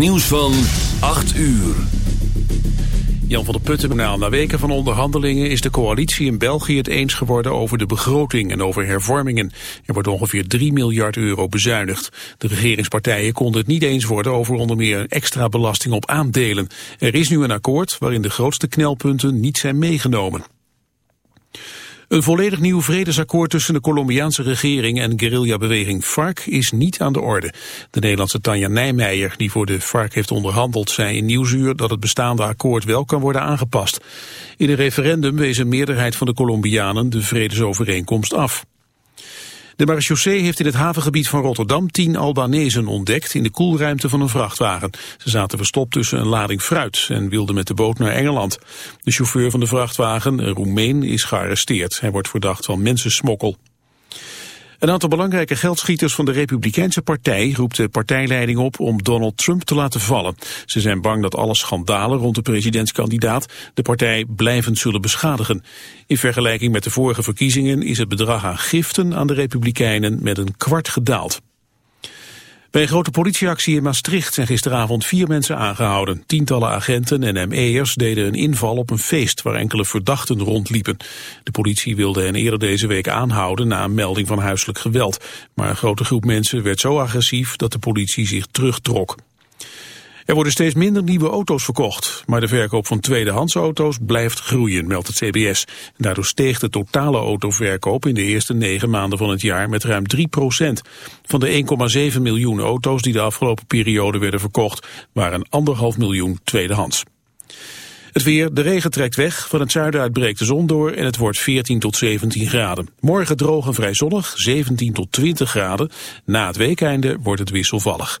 nieuws van 8 uur. Jan van der Putten, nou, na weken van onderhandelingen is de coalitie in België het eens geworden over de begroting en over hervormingen. Er wordt ongeveer 3 miljard euro bezuinigd. De regeringspartijen konden het niet eens worden over onder meer extra belasting op aandelen. Er is nu een akkoord waarin de grootste knelpunten niet zijn meegenomen. Een volledig nieuw vredesakkoord tussen de Colombiaanse regering en guerrillabeweging FARC is niet aan de orde. De Nederlandse Tanja Nijmeijer, die voor de FARC heeft onderhandeld, zei in Nieuwsuur dat het bestaande akkoord wel kan worden aangepast. In een referendum wees een meerderheid van de Colombianen de vredesovereenkomst af. De marechaussee heeft in het havengebied van Rotterdam tien Albanezen ontdekt in de koelruimte van een vrachtwagen. Ze zaten verstopt tussen een lading fruit en wilden met de boot naar Engeland. De chauffeur van de vrachtwagen, een Roemeen, is gearresteerd. Hij wordt verdacht van mensensmokkel. Een aantal belangrijke geldschieters van de Republikeinse Partij roept de partijleiding op om Donald Trump te laten vallen. Ze zijn bang dat alle schandalen rond de presidentskandidaat de partij blijvend zullen beschadigen. In vergelijking met de vorige verkiezingen is het bedrag aan giften aan de Republikeinen met een kwart gedaald. Bij een grote politieactie in Maastricht zijn gisteravond vier mensen aangehouden. Tientallen agenten en ME'ers deden een inval op een feest waar enkele verdachten rondliepen. De politie wilde hen eerder deze week aanhouden na een melding van huiselijk geweld. Maar een grote groep mensen werd zo agressief dat de politie zich terugtrok. Er worden steeds minder nieuwe auto's verkocht, maar de verkoop van tweedehands auto's blijft groeien, meldt het CBS. Daardoor steeg de totale autoverkoop in de eerste negen maanden van het jaar met ruim 3 procent. Van de 1,7 miljoen auto's die de afgelopen periode werden verkocht, waren anderhalf miljoen tweedehands. Het weer, de regen trekt weg, van het zuiden uit breekt de zon door en het wordt 14 tot 17 graden. Morgen droog en vrij zonnig, 17 tot 20 graden. Na het weekeinde wordt het wisselvallig.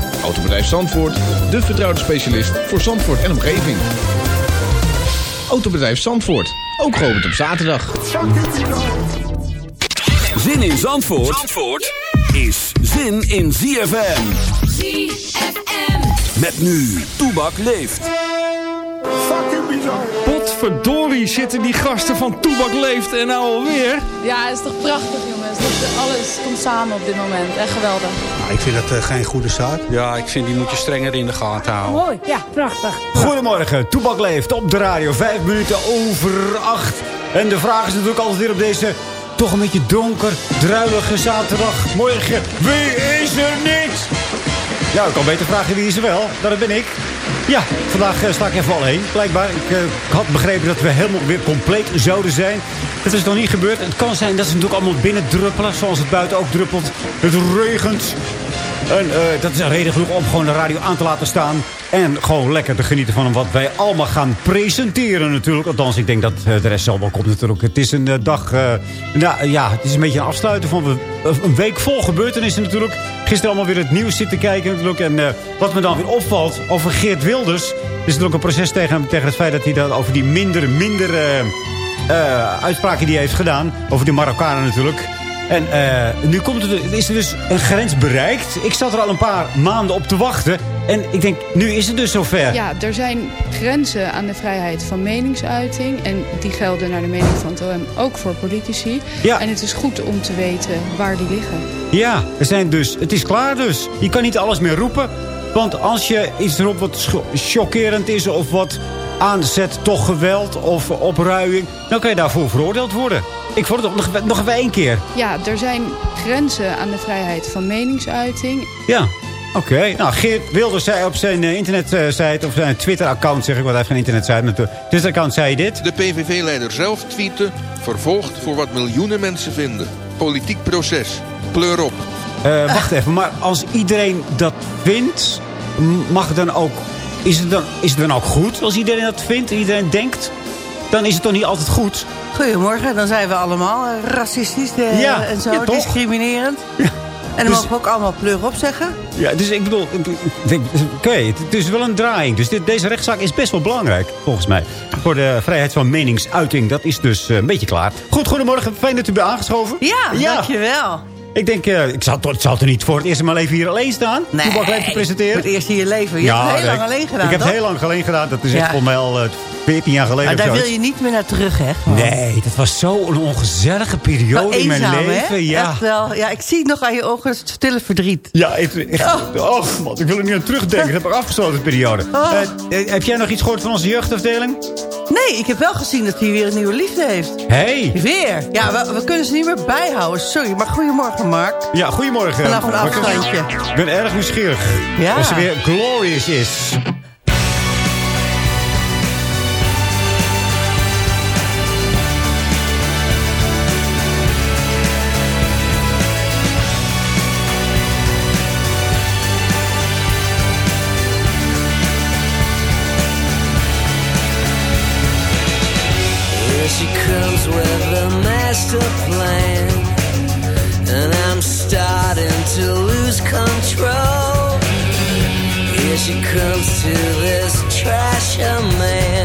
Autobedrijf Zandvoort, de vertrouwde specialist voor Zandvoort en omgeving. Autobedrijf Zandvoort, ook geopend op zaterdag. Zin in Zandvoort, Zandvoort is zin in ZFM. ZFM. Met nu, Toebak leeft. Potverdorie zitten die gasten van Toebak leeft en nou alweer. Ja, het is toch prachtig alles komt samen op dit moment. Echt geweldig. Nou, ik vind dat uh, geen goede zaak. Ja, ik vind die moet je strenger in de gaten houden. Mooi, ja, prachtig. Goedemorgen, Toebak leeft op de radio. Vijf minuten over acht. En de vraag is natuurlijk altijd weer op deze toch een beetje donker, druilige zaterdagmorgen. Wie is er niet? Ja, ik kan beter vragen wie is er wel. Dat ben ik. Ja, vandaag uh, sta ik even al heen. Blijkbaar, ik, ik, had begrepen dat we helemaal weer compleet zouden zijn. Dat is nog niet gebeurd. Het kan zijn dat ze natuurlijk allemaal binnen druppelen. Zoals het buiten ook druppelt. Het regent. En uh, dat is een reden genoeg om gewoon de radio aan te laten staan. En gewoon lekker te genieten van wat wij allemaal gaan presenteren natuurlijk. Althans, ik denk dat de rest zal wel komt natuurlijk. Het is een uh, dag... Nou ja, het is een beetje een afsluiten van een week vol gebeurtenissen natuurlijk. Gisteren allemaal weer het nieuws zitten kijken natuurlijk. En wat me dan weer opvalt over Geert Wilders... is natuurlijk een proces tegen, tegen het feit dat hij dat over die minder, minder uitspraken die hij heeft gedaan. Over die Marokkanen natuurlijk... En uh, nu komt het, is er dus een grens bereikt. Ik zat er al een paar maanden op te wachten. En ik denk, nu is het dus zover. Ja, er zijn grenzen aan de vrijheid van meningsuiting. En die gelden naar de mening van het OM ook voor politici. Ja. En het is goed om te weten waar die liggen. Ja, er zijn dus, het is klaar dus. Je kan niet alles meer roepen. Want als je iets roept wat chockerend is... of wat aanzet toch geweld of opruiing... dan kan je daarvoor veroordeeld worden. Ik vond het nog, nog even één keer. Ja, er zijn grenzen aan de vrijheid van meningsuiting. Ja, oké. Nou, Geert Wilders zei op zijn eh, internetsite... of zijn Twitter-account, zeg ik, want hij heeft geen internetsite... maar Twitter-account zei hij dit. De PVV-leider zelf tweette... vervolgd voor wat miljoenen mensen vinden. Politiek proces. Pleur op. Eh, wacht even, maar als iedereen dat vindt... mag het dan ook... Is het dan, is het dan ook goed als iedereen dat vindt en iedereen denkt? Dan is het toch niet altijd goed? Goedemorgen, dan zijn we allemaal eh, racistisch eh, Ja, en zo, ja, discriminerend. En dan Dus- mogen we ook allemaal pleur op zeggen. Ja, dus ik bedoel, ik- denk, oké, het, het is wel een draaiing. Dus dit, deze rechtszaak is best wel belangrijk, volgens mij. Voor de vrijheid van meningsuiting, dat is dus eh, een beetje klaar. Goed, goedemorgen, fijn dat u bent aangeschoven. Ja, dankjewel. Ik denk, eh, ik zal, ik zal er niet voor het eerst in mijn leven hier alleen staan. Nee, Toebak presenteren. voor het eerst in je leven. Je hebt het heel lang ik- alleen gedaan, Ik heb het heel lang alleen gedaan. Dat is Ja. echt voor mij al eh, 14 jaar geleden. Maar daar wil je niet meer naar terug, hè? gewoon. Nee, dat was zo'n ongezellige periode in mijn leven. hè? Ja. Echt wel. Ja, ik zie nog aan je ogen, het stille verdriet. Ja, echt, echt- oh. man, ik wil er niet aan terugdenken. Dat heb ik afgesloten, de periode. Oh. Eh, eh, heb jij nog iets gehoord van onze jeugdafdeling? Nee, ik heb wel gezien dat hij weer een nieuwe liefde heeft. Hey. Weer? Ja, we, we kunnen ze niet meer bijhouden. Sorry, maar goedemorgen, Mark. Ja, goedemorgen. Vanaf een ik- afstandje. Ik ben erg nieuwsgierig. Ja. Of ze weer glorious is. Trasher man,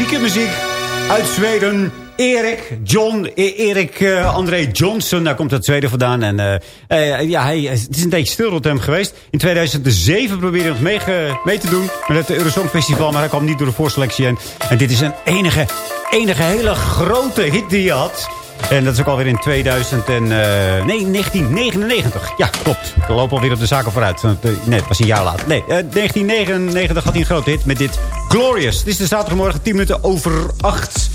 Klassieke muziek. uit Zweden. Erik, John, E- Erik uh, André Johnson, daar komt uit Zweden vandaan. En uh, uh, ja, hij, het is een beetje stil rond hem geweest. In 2007 probeerde hij nog mee, mee te doen met het Eurosong Festival. Maar hij kwam niet door de voorselectie. En, en dit is een enige, enige hele grote hit die hij had. En dat is ook alweer in 2000 en, nee, 1999. Ja, klopt. Ik loop alweer op de zaken vooruit. Nee, het was een jaar later. Nee, 1999 had hij een grote hit met dit Glorious. Het is de zaterdagmorgen 10 minuten over 8.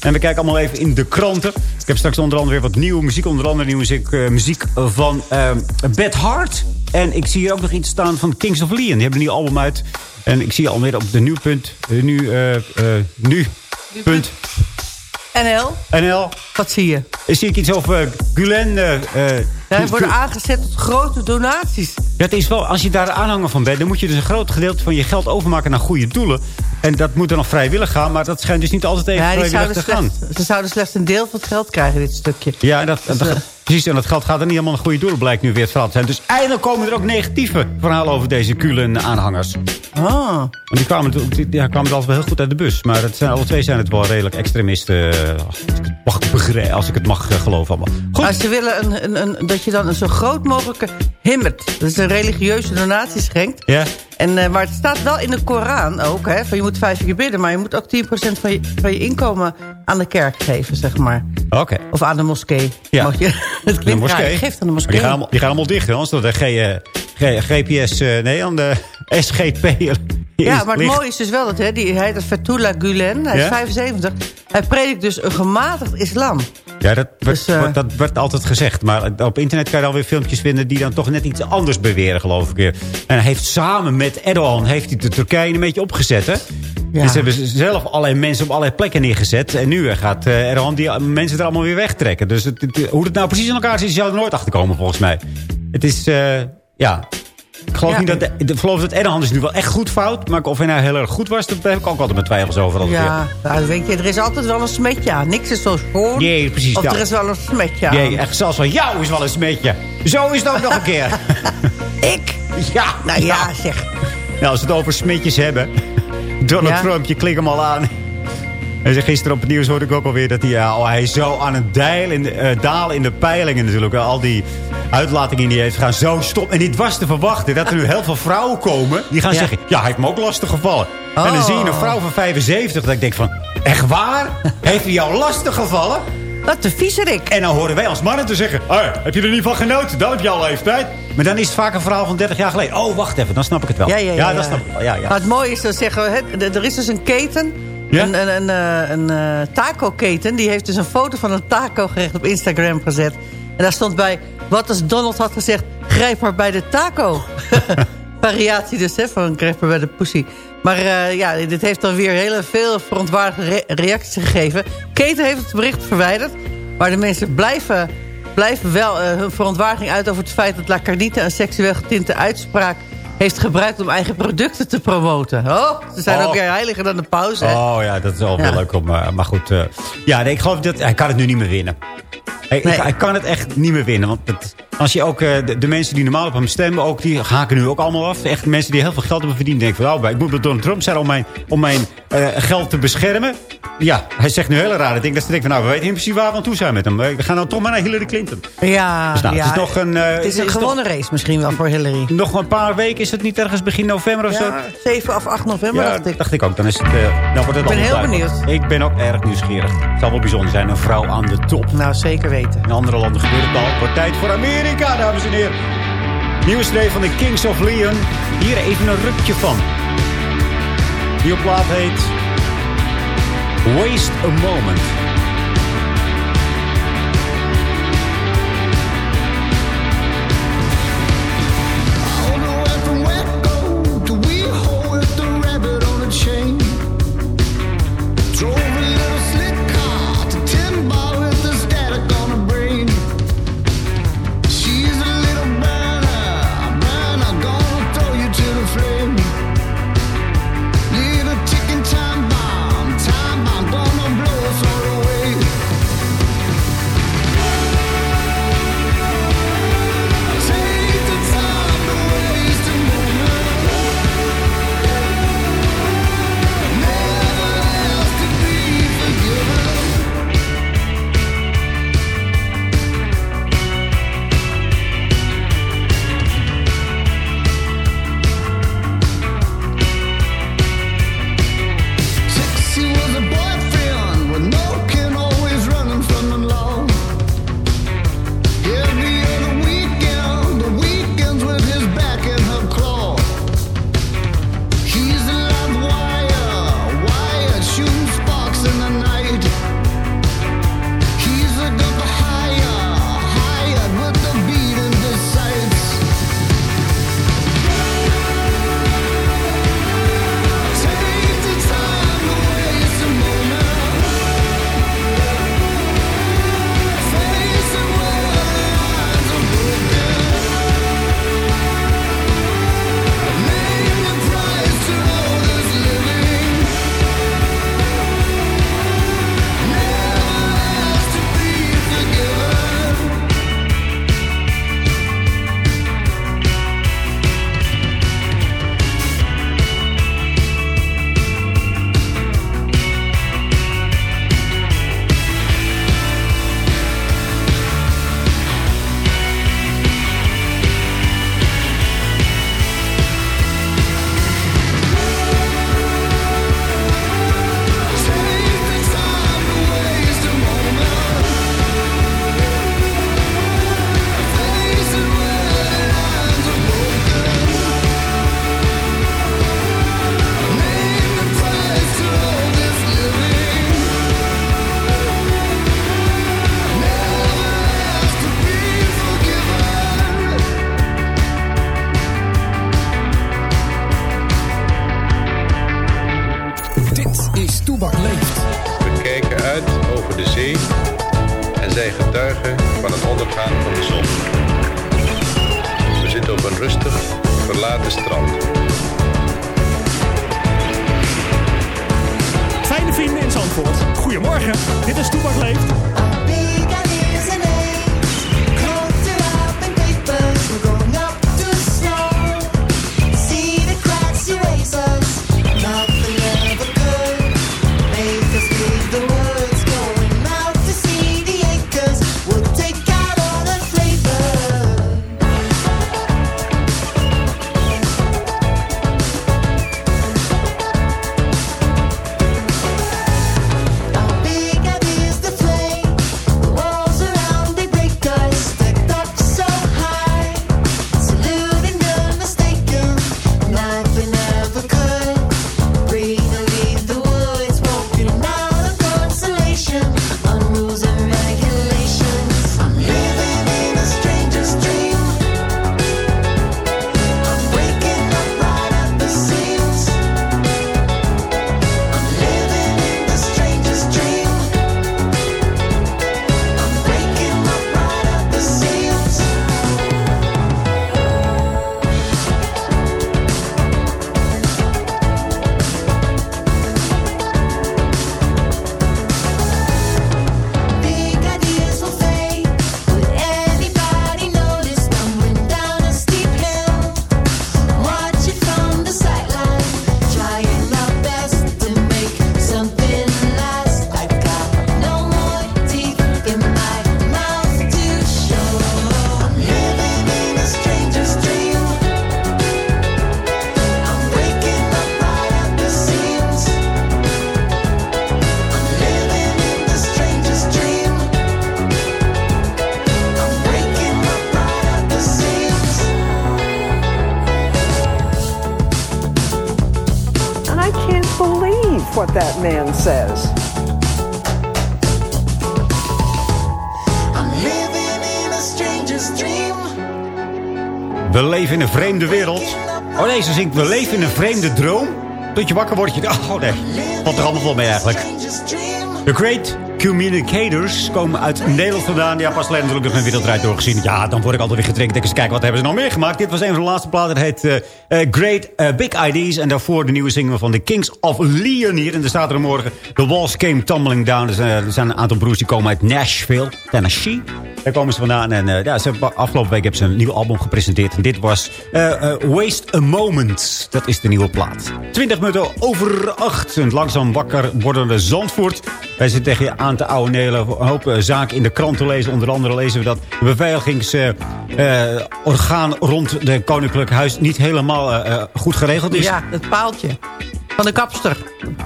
En we kijken allemaal even in de kranten. Ik heb straks onder andere weer wat nieuwe muziek. Onder andere nieuwe muziek, uh, muziek van uh, Bad Hart. En ik zie hier ook nog iets staan van Kings of Leon. Die hebben een nieuw album uit. En ik zie alweer op de nieuwpunt. Uh, nu, uh, nu, punt. NL. NL. Wat zie je? Zie ik iets over Gulen? ja, er worden aangezet tot grote donaties. Dat is wel, als je daar aanhanger van bent... dan moet je dus een groot gedeelte van je geld overmaken naar goede doelen. En dat moet dan nog vrijwillig gaan. Maar dat schijnt dus niet altijd even ja, vrijwillig te slechts, gaan. Ze zouden slechts een deel van het geld krijgen, dit stukje. Ja, dat, dus, dat, uh, precies. En dat geld gaat er niet helemaal naar goede doelen, blijkt nu weer het verhaal te zijn. Dus eindelijk komen er ook negatieve verhalen over deze Kulen-aanhangers. Oh. En die kwamen, die, ja, kwamen altijd wel heel goed uit de bus. Maar het zijn, alle twee zijn het wel redelijk extremisten. Als ik het mag, begrijpen, als ik het mag uh, geloven allemaal. Goed. Maar ze willen een, een, een, dat je dan een zo groot mogelijke himmert. Dat is een religieuze donatie schenkt. Ja. En, uh, maar het staat wel in de Koran ook. Hè, van je moet vijf keer bidden. Maar je moet ook 10% van je, van je inkomen aan de kerk geven, zeg maar. Oké. Okay. Of aan de moskee. Ja. Mag je, het klinkt moskee. raar. Je geeft aan de moskee. Die gaan, allemaal, die gaan allemaal dicht? Anders door de G, uh, G, GPS... Uh, nee, aan de SGP... Ja, maar het mooie is dus wel dat hè, die, hij heet Fethullah Gulen. Hij is Ja? 75. Hij predikt dus een gematigd islam. Ja, dat werd, Dus, eh, dat werd altijd gezegd. Maar op internet kan je alweer filmpjes vinden... die dan toch net iets anders beweren, geloof ik. En hij heeft samen met Erdogan heeft hij de Turkije een beetje opgezet, hè? Ja. Dus ze hebben zelf allerlei mensen op allerlei plekken neergezet. En nu gaat uh, Erdogan die mensen er allemaal weer wegtrekken. Dus het, het- hoe het nou precies in elkaar zit... zou er nooit achter komen, volgens mij. Het is, eh, ja... Ik geloof, Ja. niet dat, de- ik geloof dat is nu wel echt goed fout. Maar of hij nou heel erg goed was, daar heb ik ook altijd mijn twijfels over. Ja, nou, weet je, er is altijd wel een smetje aan. Niks is zo schoon. Nee, precies, Of er is wel een smetje aan. Nee, echt zelfs van jou is wel een smetje. Zo is het ook nog een keer. Ik? Ja. Nou ja, zeg. Nou, als we het over smetjes hebben. Donald Ja. Trump, je klik hem al aan. En gisteren op het nieuws hoorde ik ook alweer dat hij, ja, oh, hij is zo aan het deil in de, eh, dalen in de peilingen natuurlijk. Al die uitlatingen die hij heeft gaan zo stop. En dit was te verwachten dat er nu heel veel vrouwen komen. Die gaan Ja. zeggen, ja, hij heeft me ook lastig gevallen. En dan Oh. zie je een vrouw van 75 dat ik denk van, echt waar? Heeft hij jou lastig gevallen? Wat de viezerik. En dan horen wij als mannen te zeggen... Hey, heb je er niet van genoten? Dan heb je al leeftijd. Maar dan is het vaak een verhaal van 30 jaar geleden. Oh, wacht even, dan snap ik het wel. Ja, ja, ja. dat snap ik wel. Ja, ja. Het mooie is dat zeggen, we, hè, er is dus een keten. Een, een, eh, eh, taco-keten. Die heeft dus een foto van een taco-gerecht op Instagram gezet. En daar stond bij, wat als Donald had gezegd... grijp maar bij de taco. Variatie dus, hè, van grijp maar bij de pussy. Maar eh, ja, dit heeft dan weer hele veel verontwaardigde re- reacties gegeven. Keten heeft het bericht verwijderd. Maar de mensen blijven, blijven wel hun verontwaardiging uit... over het feit dat La Carnita een seksueel getinte uitspraak heeft gebruikt om eigen producten te promoten. Oh, ze zijn Oh. ook weer heiliger dan de pauze. Oh ja, dat is wel Ja. leuk. Om, maar, maar goed, eh, ja, nee, ik geloof dat hij kan het nu niet meer winnen. Hij, Nee. hij kan het echt niet meer winnen. Want het, als je ook eh, de, de mensen die normaal op hem stemmen, ook, die haken nu ook allemaal af. Echt mensen die heel veel geld hebben verdiend. denken van, oh, ik moet met Donald Trump zijn om mijn, om mijn eh, geld te beschermen. Ja, hij zegt nu hele rare dingen. Dat ze denken van, nou, we weten niet precies waar we aan toe zijn met hem. We gaan dan toch maar naar Hillary Clinton. Ja, Dus nou, ja. het is nog een... eh, Het is een race misschien wel voor Hillary. Nog een paar weken is het niet ergens begin november of zo? Ja, 7 of 8 november Ja, dacht ik. dacht ik ook. Dan, is het, dan wordt het Ik ben heel duidelijk. Ik ben ook erg nieuwsgierig. Het zal wel bijzonder zijn, een vrouw aan de top. Nou, zeker weten. In andere landen gebeurt het al. Het wordt tijd voor Amerika, dames en heren. Nieuwe CD van de Kings of Leon. Hier even een rukje van. Die op plaat heet... Waste a Moment. Over de zee en zijn getuigen van het ondergaan van de zon. We zitten op een rustig, verlaten strand. Fijne vrienden in Zandvoort. Goedemorgen, dit is Toebak leeft. What that man says. We leven in een vreemde wereld. Oh nee, ze zingt We leven in een vreemde droom. Tot je wakker wordt, je oh nee, wat er allemaal wel mee eigenlijk. The Great Communicators komen uit Nederland vandaan. Ja, pas alleen natuurlijk nog een wereldrijd doorgezien. Ja, dan word ik altijd weer getraind. Denk eens, kijk, wat hebben ze nog meer gemaakt? Dit was een van de laatste platen. Het heet eh, eh, Great eh, Big Ideas. En daarvoor de nieuwe single van The Kings of Leon hier. En er staat er morgen The Walls Came Tumbling Down. Dus, er zijn een aantal broers die komen uit Nashville, Tennessee. Daar komen ze vandaan. En ja, ze hebben, afgelopen week hebben ze een nieuw album gepresenteerd. En dit was Waste a Moment. Dat is de nieuwe plaat. 20 minuten over 8. Een langzaam wakker wordende Zandvoort. Wij zitten tegen je aan te oude Nelen. Een hoop zaken in de krant te lezen. Onder andere lezen we dat de beveiligingsorgaan rond de Koninklijk Huis niet helemaal goed geregeld is. Ja, het paaltje van de kapster.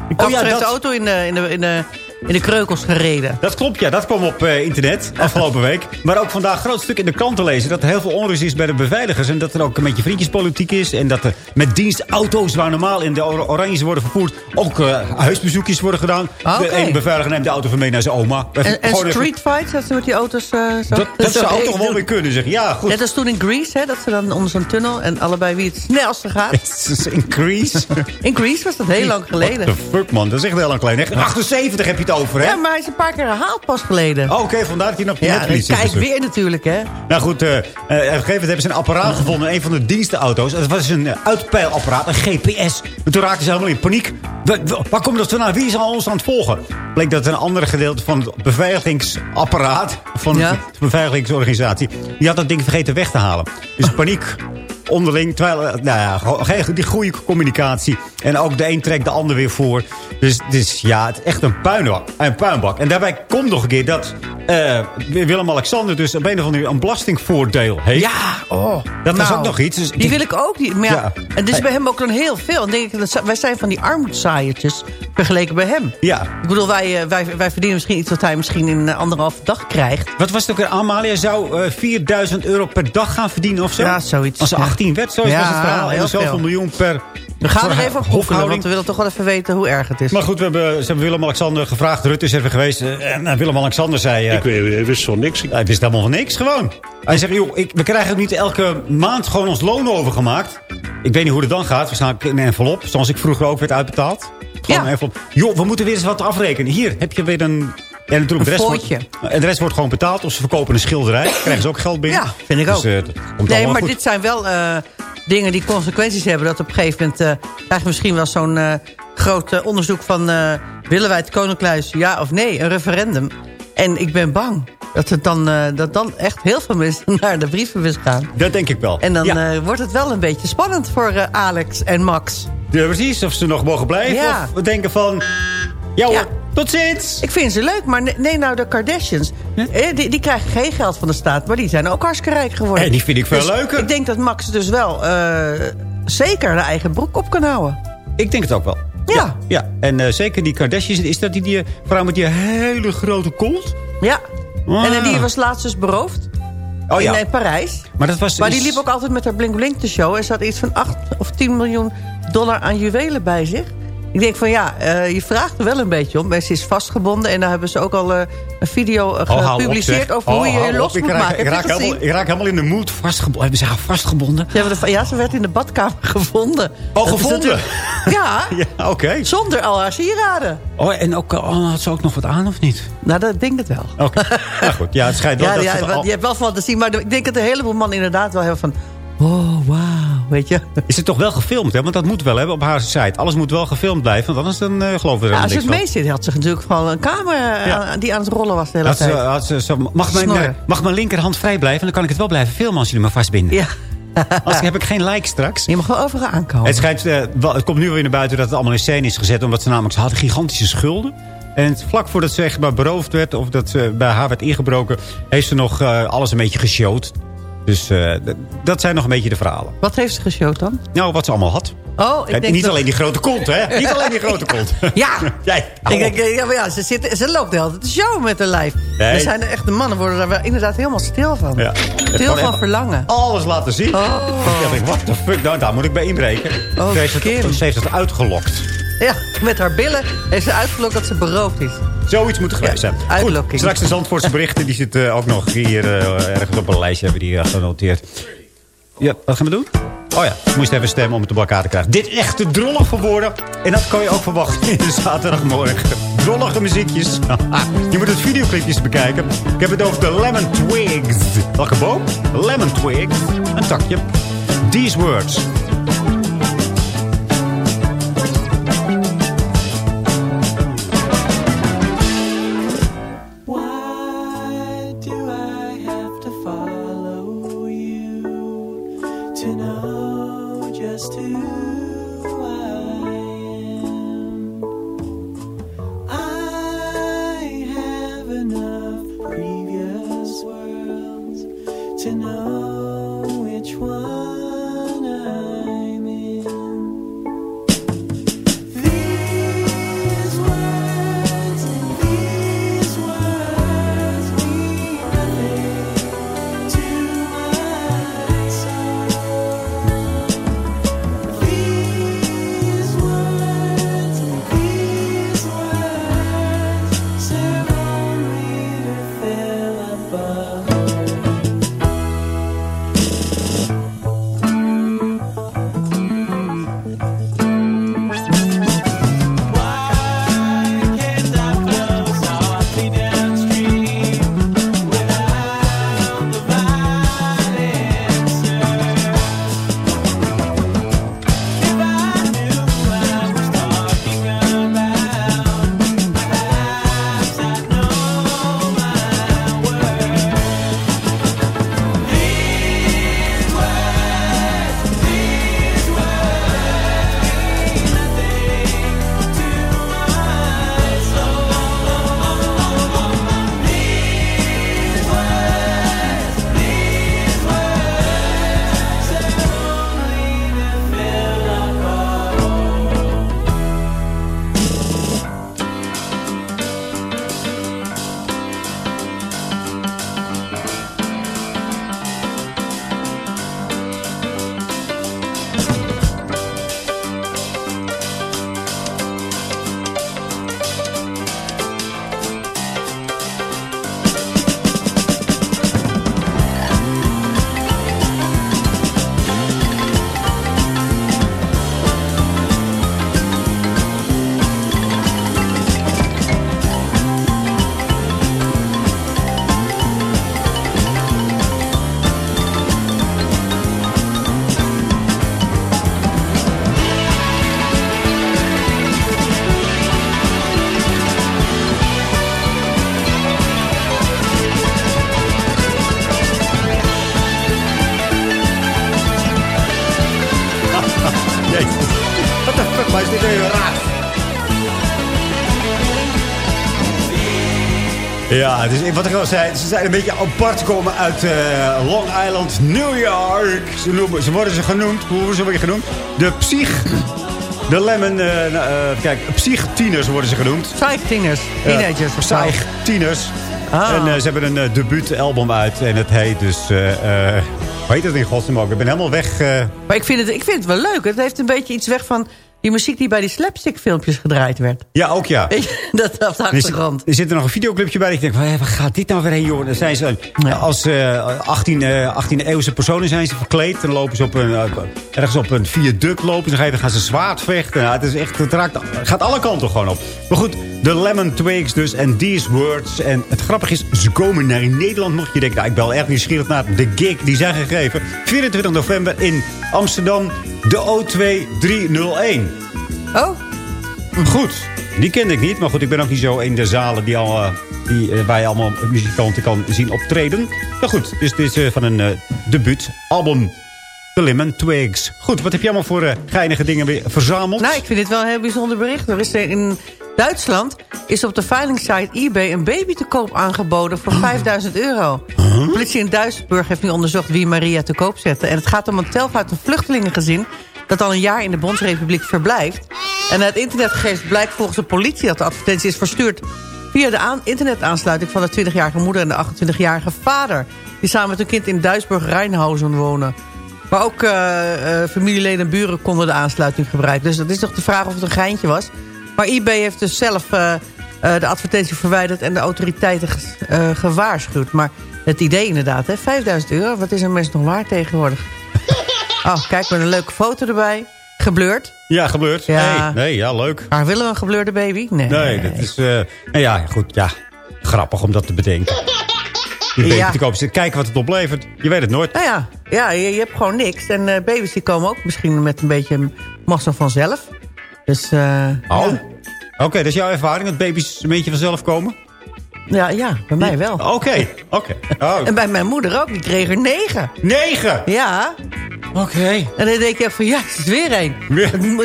De kapster ja, heeft dat- de auto in de, in, de, in, de, in de kreukels gereden. Dat klopt, ja. Dat kwam op eh, internet afgelopen week. Maar ook vandaag een groot stuk in de krant te lezen... dat er heel veel onrust is bij de beveiligers... en dat er ook een beetje vriendjespolitiek is... en dat er met dienstauto's waar normaal in de or- oranjes worden vervoerd... ook eh, huisbezoekjes worden gedaan. Ah, De ene beveiliger neemt de auto van mee naar zijn oma. En, en even- street fights, dat ze met die auto's eh, zo... Dat, dat zo zou ook toch wel weer kunnen, zeg. Ja, goed. Net als toen in Greece, hè, dat ze dan onder zo'n tunnel... en allebei wie het snelste gaat. in Greece? In Greece was dat heel lang geleden. What the fuck, man. Dat is echt heel lang geleden. 78 heb je het over, hè? Ja, maar hij is een paar keer herhaald pas geleden. Oh, Oké, vandaar dat hij nog op Ja, netvlies zit. kijk weer natuurlijk, hè. Nou goed, eh, eh, op een gegeven moment hebben ze een apparaat gevonden. in Een van de dienstenauto's. Dat was een eh, uitpeilapparaat, een GPS. En toen raakten ze helemaal in paniek. Wa- wa- waar komt dat vandaan? Wie is al ons aan het volgen? Bleek dat een andere gedeelte van het beveiligingsapparaat... van Ja. de beveiligingsorganisatie... die had dat ding vergeten weg te halen. Dus paniek onderling. Terwijl, eh, nou ja, die goede communicatie. En ook de een trekt de ander weer voor. Dus, dus ja, het is echt een puinbak. Een puinbak. En daarbij komt nog een keer dat eh, Willem-Alexander dus op een of andere manier een belastingvoordeel heeft. Ja, oh. Dat was Nou, ook nog iets. Dus Die wil ik ook niet. Maar ja, Ja. En dit is bij hem ook dan heel veel. Denk ik, wij zijn van die armoedzaaiertjes vergeleken bij hem. Ja. Ik bedoel, wij, eh, wij, wij verdienen misschien iets wat hij misschien in een anderhalf dag krijgt. Wat was het ook weer? Amalia zou eh 4000 euro per dag gaan verdienen of zo? Ja, zoiets. Als ze. 18 werd, zo is Ja, was het verhaal. En zoveel veel. miljoen per We gaan er haar even op googelen, want we willen toch wel even weten hoe erg het is. Maar goed, we hebben, ze hebben Willem-Alexander gevraagd. Rutte is even geweest. eh, En Willem-Alexander zei... eh, Ik weet- wist van niks. Hij wist helemaal van niks, gewoon. Hij zegt, joh, ik, we krijgen ook niet elke maand gewoon ons loon overgemaakt. Ik weet niet hoe het dan gaat. Waarschijnlijk in een envelop, zoals ik vroeger ook werd uitbetaald. Gewoon even op. Joh, we moeten weer eens wat afrekenen. Hier heb je weer een... En natuurlijk de rest, wordt, de rest wordt gewoon betaald. Of ze verkopen een schilderij. Krijgen ze ook geld binnen. Ja, vind ik Dus, ook. eh, Nee, maar goed. dit zijn wel eh, dingen die consequenties hebben. Dat op een gegeven moment eh, krijg je misschien wel zo'n groot onderzoek van... willen wij het Koninklijks ja of nee, een referendum. En ik ben bang dat, het dan, dat dan echt heel veel mensen naar de brievenbus gaan. Dat denk ik wel. En dan Ja. wordt het wel een beetje spannend voor Alex en Max. Ja, precies. Of ze nog mogen blijven. Ja. Of we denken van... Ja hoor, tot ziens. Ik vind ze leuk, maar ne- nee nou de Kardashians. eh, Die, die krijgen geen geld van de staat, maar die zijn ook hartstikke rijk geworden. En die vind ik veel Dus leuker. Ik denk dat Max dus wel eh, zeker de eigen broek op kan houden. Ik denk het ook wel. Ja. Ja, en eh, zeker die Kardashians. Is dat die, die vrouw met die hele grote kont? Ja. Ah. En eh, die was laatst dus beroofd. Oh ja. In eh, Parijs. Maar dat was... Maar die liep ook altijd met haar blink blink te show. En ze had iets van 8 of 10 miljoen dollar aan juwelen bij zich. Ik denk van ja, eh, je vraagt er wel een beetje om. En ze is vastgebonden. En daar hebben ze ook al eh, een video eh, Oh, op, gepubliceerd over hoe Oh, je je hou los op. Ik moet raak, maken. Ik je raak, helemaal, ik raak helemaal in de moed vastgebonden. Hebben ze haar vastgebonden? De- ja, ze werd in de badkamer gevonden. Oh, Dat gevonden? Ja, Ja, oké. zonder al haar sieraden. Oh, en ook, oh, had ze ook nog wat aan of niet? Nou, dat denk ik wel. Oké. Nou goed, ja, het schijnt wel Ja, dat ja al- je hebt wel van te zien. Maar ik denk dat een heleboel mannen inderdaad wel hebben van... Oh, wauw, weet je. Is het toch wel gefilmd, hè? Want dat moet wel hebben op haar site. Alles moet wel gefilmd blijven, want anders dan uh, geloven we er Ja, als het meest zit, had ze natuurlijk gewoon een camera Ja. aan- die aan het rollen was de hele Had ze, tijd. had ze, mag, mijn, eh, mag mijn linkerhand vrij blijven? Dan kan ik het wel blijven filmen als jullie me vastbinden. Ja. Als heb ik geen like straks. Je mag wel overal aankomen. Het, schijnt, eh, wel- het komt nu weer naar buiten dat het allemaal in scène is gezet. Omdat ze namelijk, ze hadden gigantische schulden. En vlak voordat ze echt maar beroofd werd, of dat ze bij haar werd ingebroken, heeft ze nog eh, alles een beetje geshowd. Dus eh, dat zijn nog een beetje de verhalen. Wat heeft ze geshowd dan? Nou, wat ze allemaal had. Oh, ik En denk niet dat- alleen die grote kont, hè? Niet alleen die grote kont. Ja, Jij, ik denk, ja, maar ja, ze, zit, ze loopt de hele tijd te show met haar lijf. Nee. Er zijn echt de mannen worden daar wel inderdaad helemaal stil van. Ja. Stil van verlangen. Alles laten zien. Oh. Ja, ik denk, what the fuck, nou, daar moet ik bij inbreken. Oh, ze, heeft het, ze heeft het uitgelokt. Ja, met haar billen heeft ze uitgelokt dat ze beroofd is. Zoiets moet er geweest zijn. Goed, uitlokking. straks de Zandvoortse berichten. Die zitten eh, ook nog hier eh, ergens op een lijstje. Hebben die eh, genoteerd. Ja, wat gaan we doen? Oh ja, ik moest even stemmen om het op elkaar te krijgen. Dit is echt te drollig voor woorden. En dat kan je ook verwachten in de zaterdagmorgen. Drollige muziekjes. je moet het videoclipjes bekijken. Ik heb het over de Lemon Twigs. Welke boom? Lemon Twigs. Een takje. These words. Ja, dus wat ik al zei, ze zijn een beetje apart gekomen uit eh, Long Island, New York. Ze, noemen, ze worden ze genoemd, hoe worden ze weer genoemd? De psych... De Lemon, nou, eh, kijk, psych-tieners worden ze genoemd. Psych-tieners, teenagers. Psych-tieners. Ah. En ze hebben een debuutalbum uit en het heet dus... hoe heet het in godsnaam ook? Ik ben helemaal weg... Maar ik vind, het, ik vind het wel leuk. Het heeft een beetje iets weg van die muziek die bij die slapstick filmpjes gedraaid werd. ja, ook ja. Dat op de Er, achtergrond. er zit er nog een videoclipje bij. Ik denk, waar gaat dit nou weer heen, joh? Dan zijn ze als eh 18, eh 18e eeuwse personen zijn ze verkleed. Dan lopen ze op een, eh, ergens op een viaduct lopen. Dan gaan- Dan gaan ze zwaard vechten. Nou, het, is echt, het raakt, gaat alle kanten gewoon op. Maar goed, de Lemon Twigs dus en These Words. En het grappige is, ze komen naar Nederland. Mocht je denken, nou, ik ben wel erg nieuwsgierig naar de gig die zijn gegeven. 24 november in Amsterdam, de O2301. Oh? Goed, die kende ik niet. Maar goed, ik ben ook niet zo in de zalen die al, eh, die, eh, waar je allemaal muzikanten kan zien optreden. Maar goed, dus dit is eh, van een debuutalbum. The Lemon Twigs. Goed, wat heb je allemaal voor geinige dingen weer verzameld? Nou, ik vind dit wel een heel bijzonder bericht. Er is er in Duitsland is op de veilingsite eBay een baby te koop aangeboden voor 5000 euro. De politie in Duisburg heeft nu onderzocht wie Maria te koop zette. En het gaat om een telg uit een vluchtelingengezin dat al een jaar in de Bondsrepubliek verblijft. En uit internetgegevens blijkt volgens de politie dat de advertentie is verstuurd... via de aan internetaansluiting van de 20-jarige moeder en de 28-jarige vader... die samen met hun kind in Duisburg-Rijnhausen wonen. Maar ook uh, uh, familieleden en buren konden de aansluiting gebruiken. Dus dat is toch de vraag of het een geintje was. Maar eBay heeft dus zelf uh, de advertentie verwijderd... en de autoriteiten gewaarschuwd. Maar het idee inderdaad, hè, 5000 euro, wat is een mens nog waard tegenwoordig? Oh, kijk, met een leuke foto erbij. Gebleurd. Ja, gebleurd. Ja. Nee, nee, ja, leuk. Maar willen we een gebleurde baby? Nee. Nee, dat is... Uh, nou ja, goed, ja. Grappig om dat te bedenken. Die baby ja. te kopen zit. Kijken wat het oplevert. Je weet het nooit. Nou ja, ja je, je hebt gewoon niks. En uh, baby's die komen ook misschien met een beetje massa vanzelf. Dus, uh, oh. Ja. Oké, okay, dat is jouw ervaring, dat baby's een beetje vanzelf komen? Ja, ja bij mij wel. Oké, oké. Okay. Oh. En bij mijn moeder ook, die kreeg er negen. Negen? Ja. Oké. Okay. En dan denk ik van, ja, het is weer één.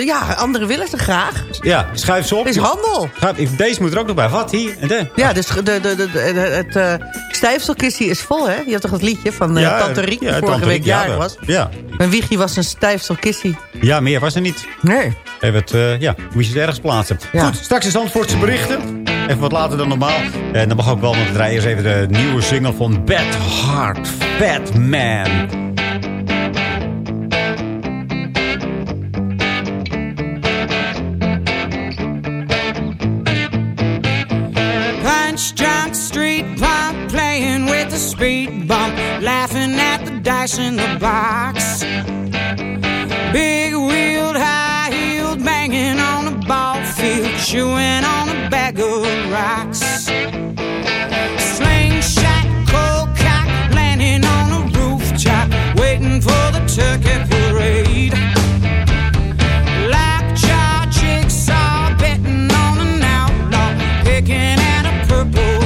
Ja, anderen willen ze graag. Ja, schuif ze op. Het is handel. Deze moet er ook nog bij. Wat, hier en de? Ja, dus de, de, de, de het uh, stijfselkistie is vol, hè? Je had toch het liedje van uh, ja, Tante Riek, die ja, vorige Tante week jarig ja, was? Ja. Mijn wiegje was een stijfselkistie. Ja, meer was er niet. Nee. Even het, uh, ja, moest je het ergens plaatsen. Goed, straks is Antwoordse berichten. Even wat later dan normaal. En dan mag ook wel, we draaien eerst even de nieuwe single van Bad Heart, Fat Man. Punch-drunk street punk playing with the speed bump, laughing at the dice in the box. Big wheeled, high heeled, banging on a ball field, chewing on rocks. Slingshot, cold cock, landing on a rooftop, waiting for the turkey parade. Lockjaw, jigsaw, betting on an outlaw, picking at a purple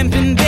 pimping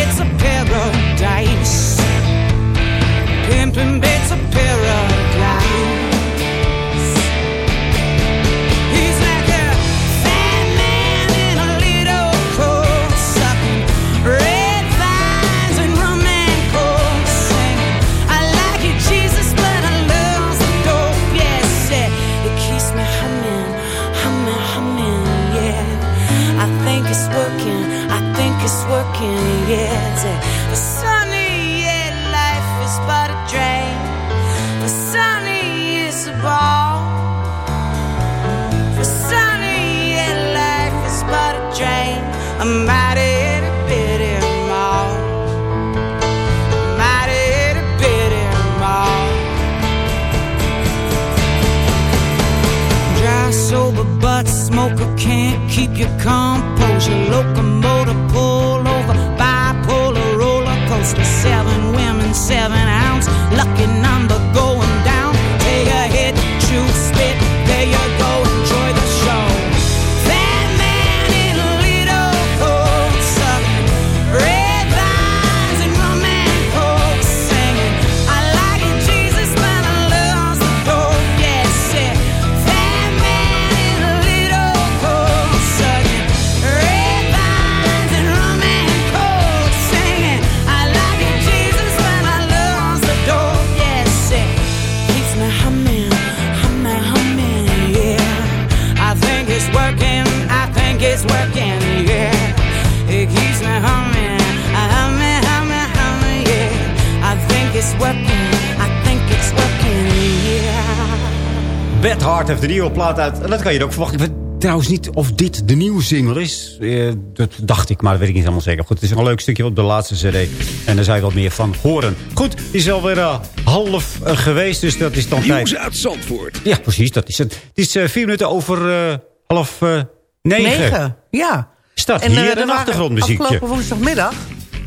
Beth Hart heeft een nieuwe plaat uit. En dat kan je ook verwachten. Ik weet trouwens niet of dit de nieuwe single is. Eh, dat dacht ik, maar dat weet ik niet helemaal zeker. Goed, het is nog een leuk stukje op de laatste cd. En daar zou je wat meer van horen. Goed, het is alweer uh, half eh, geweest, dus dat is dan tijd. Nieuws uit Zandvoort. Ja, precies, dat is het. Het is vier minuten over eh, half eh, negen. Negen, ja. Staat En, hier er een achtergrondmuziekje. Afgelopen woensdagmiddag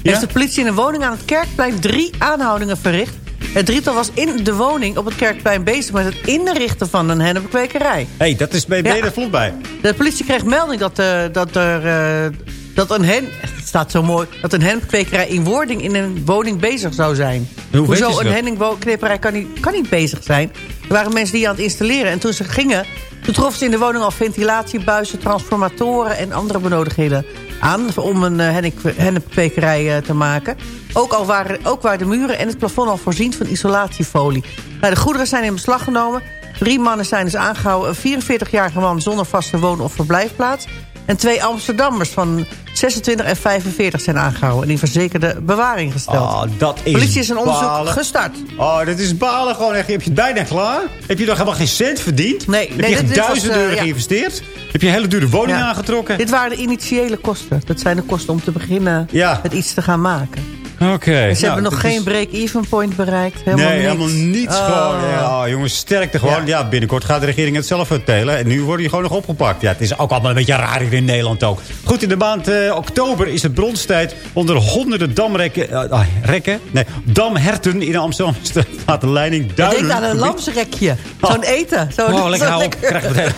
heeft de politie in een woning aan het Kerkplein drie aanhoudingen verricht. Het drietal was in de woning op het Kerkplein bezig met het inrichten van een hennepkwekerij. Hé, hey, dat is bij Ja. vlot bij. De politie kreeg melding dat, eh, dat er... eh, dat een hen, het staat zo mooi, dat een hennepkwekerij in Wording in een woning bezig zou zijn. Hoe Hoezo een hennepkwekerij kan niet, kan niet bezig zijn? Er waren mensen die aan het installeren. En toen ze gingen, toen troffen ze in de woning al ventilatiebuizen, transformatoren en andere benodigdheden aan om een eh, hennep- hennepkwekerij eh, te maken. Ook, al waren, ook waren de muren en het plafond al voorzien van isolatiefolie. Nou, de goederen zijn in beslag genomen. Drie mannen zijn dus aangehouden. Een 44-jarige man zonder vaste woon- of verblijfplaats. En twee Amsterdammers van 26 en 45 zijn aangehouden. En in verzekerde bewaring gesteld. Oh, dat is Politie is een onderzoek balen. gestart. Oh, dat is balen gewoon echt. Heb je het bijna klaar? Heb je nog helemaal geen cent verdiend? Nee, Heb nee, je dit- echt dit was, duizenden eh, euro ja. geïnvesteerd? Heb je een hele dure woning Ja. aangetrokken? Dit waren de initiële kosten. Dat zijn de kosten om te beginnen Ja. met iets te gaan maken. Oké. Ze nou, hebben nog geen is- break-even point bereikt. Helemaal nee, niks. helemaal niets. Oh. Gewoon, ja, jongens, sterkte gewoon. Ja. binnenkort gaat de regering het zelf vertellen. En nu worden die gewoon nog opgepakt. Ja, het is ook allemaal een beetje raar hier in Nederland ook. Goed, in de maand eh, oktober is het bronstijd onder honderden damrekken... eh, ah, rekken? Nee, damherten in Amsterdam staat de leiding Ik denk duidelijk... aan een lamsrekje. Zo'n eten. Zo, Oh, zo lekker op. lekker. Krijg.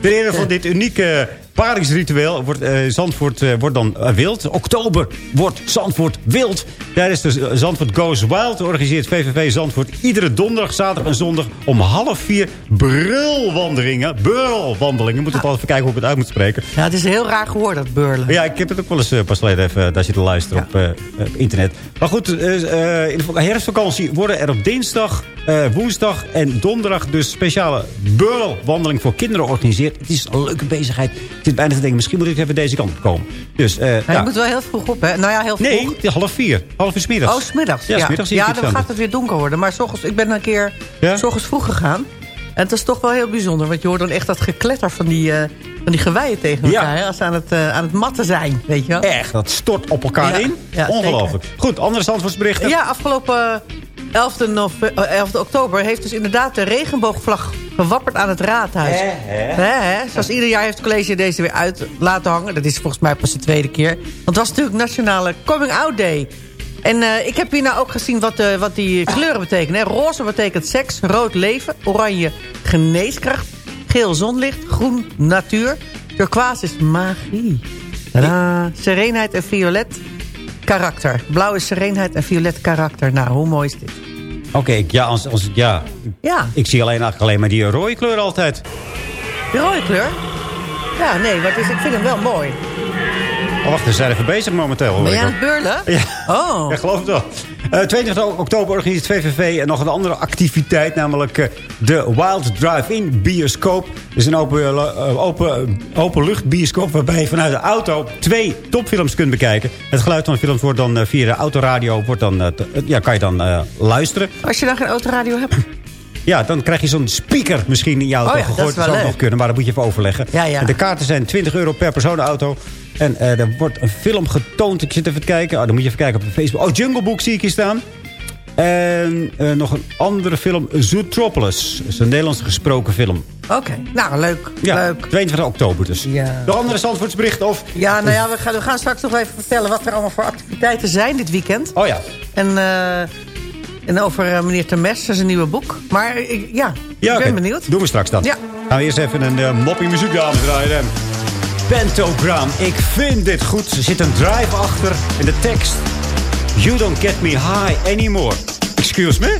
De reden van dit unieke paringsritueel wordt eh, Zandvoort eh, wordt dan eh, wild. Oktober wordt Zandvoort wild. Tijdens de Zandvoort Goes Wild organiseert VVV Zandvoort iedere donderdag, zaterdag en zondag om half vier brulwandelingen. Brulwandelingen. Moet het wel even kijken hoe ik het uit moet spreken. Ja, het is heel raar gehoord, dat beurlen. Ja, ik heb het ook wel eens eh, pas geleden even daar zitten luisteren op, eh, op internet. Maar goed, in de herfstvakantie worden er op dinsdag, woensdag en donderdag... dus speciale burlwandeling voor kinderen georganiseerd. Het is een leuke bezigheid. Ik zit bijna te denken, misschien moet ik even deze kant op komen. Dus, eh, Ja, ja. Je moet wel heel vroeg op, hè? Nou ja, heel vroeg. Nee, half vier. Half uur 's middags. Oh, smiddags. Ja, Ja, smiddags dan gaat het weer donker worden. Maar 's ochtends, ik ben een keer s ochtends vroeg gegaan. En het is toch wel heel bijzonder. Want je hoort dan echt dat gekletter van die, eh, van die geweien tegen Ja. elkaar. hè, Als ze aan het, eh, aan het matten zijn, weet je wel. Echt, dat stort op elkaar Ja, in. ja, Ongelooflijk. Goed, andere Zandvoortsberichten. Ja, afgelopen 11e, nove- eh, 11e oktober heeft dus inderdaad de regenboogvlag gewapperd aan het raadhuis. Hè, hè? Zoals ieder jaar heeft het college deze weer uit laten hangen. Dat is volgens mij pas de tweede keer. Want het was natuurlijk Nationale Coming Out Day. En eh, ik heb hier nou ook gezien wat, eh, wat die kleuren betekenen. Hè. Roze betekent seks, rood leven, oranje geneeskracht, geel zonlicht, groen natuur, turquoise is magie. Tadaa. Serenheid en violet karakter. Blauw is serenheid en violet karakter. Nou, hoe mooi is dit? Oké, ik- ja, als, als, ja. Ja, Ik zie alleen, eigenlijk alleen maar die rode kleur altijd. de rode kleur. Ja, nee, het is, ik vind hem wel mooi. Oh, wacht, we zijn even bezig momenteel. hoor Ben je aan het beurlen? Ja. Oh. Ja, geloof het wel. Eh 22 oktober organiseert VVV en nog een andere activiteit. Namelijk eh, de Wild Drive-In bioscoop. Dat is een open, eh, open, open lucht bioscoop waarbij je vanuit de auto twee topfilms kunt bekijken. Het geluid van de films wordt dan eh, via de autoradio wordt dan, eh, eh, ja, kan je dan eh, luisteren. Als je dan geen autoradio hebt. Ja, dan krijg je zo'n speaker misschien in je auto Oh ja, dat gegooid. is wel zou leuk. nog kunnen, maar dat moet je even overleggen. Ja, ja. En de kaarten zijn 20 euro per personenauto. En eh, er wordt een film getoond. Ik zit even te kijken. Oh, dan moet je even kijken op de Facebook. Oh, Jungle Book zie ik hier staan. En eh, nog een andere film, Zootropolis. Dat is een Nederlands gesproken film. Oké, nou leuk. Ja, leuk. 22 oktober dus. Ja. Nog andere Zandvoortsberichten of... Ja, nou ja, we gaan, we gaan straks nog even vertellen wat er allemaal voor activiteiten zijn dit weekend. Oh ja. En, eh, en over meneer Temes, zijn nieuwe boek. Maar ik, ja, Ja, ik ben benieuwd. Doen we straks dan. Ja. Gaan we eerst even een uh, moppie muziek dames draaien. Pentagram. Ik vind dit goed. Er zit een drive achter in de tekst. You don't get me high anymore. Excuse me?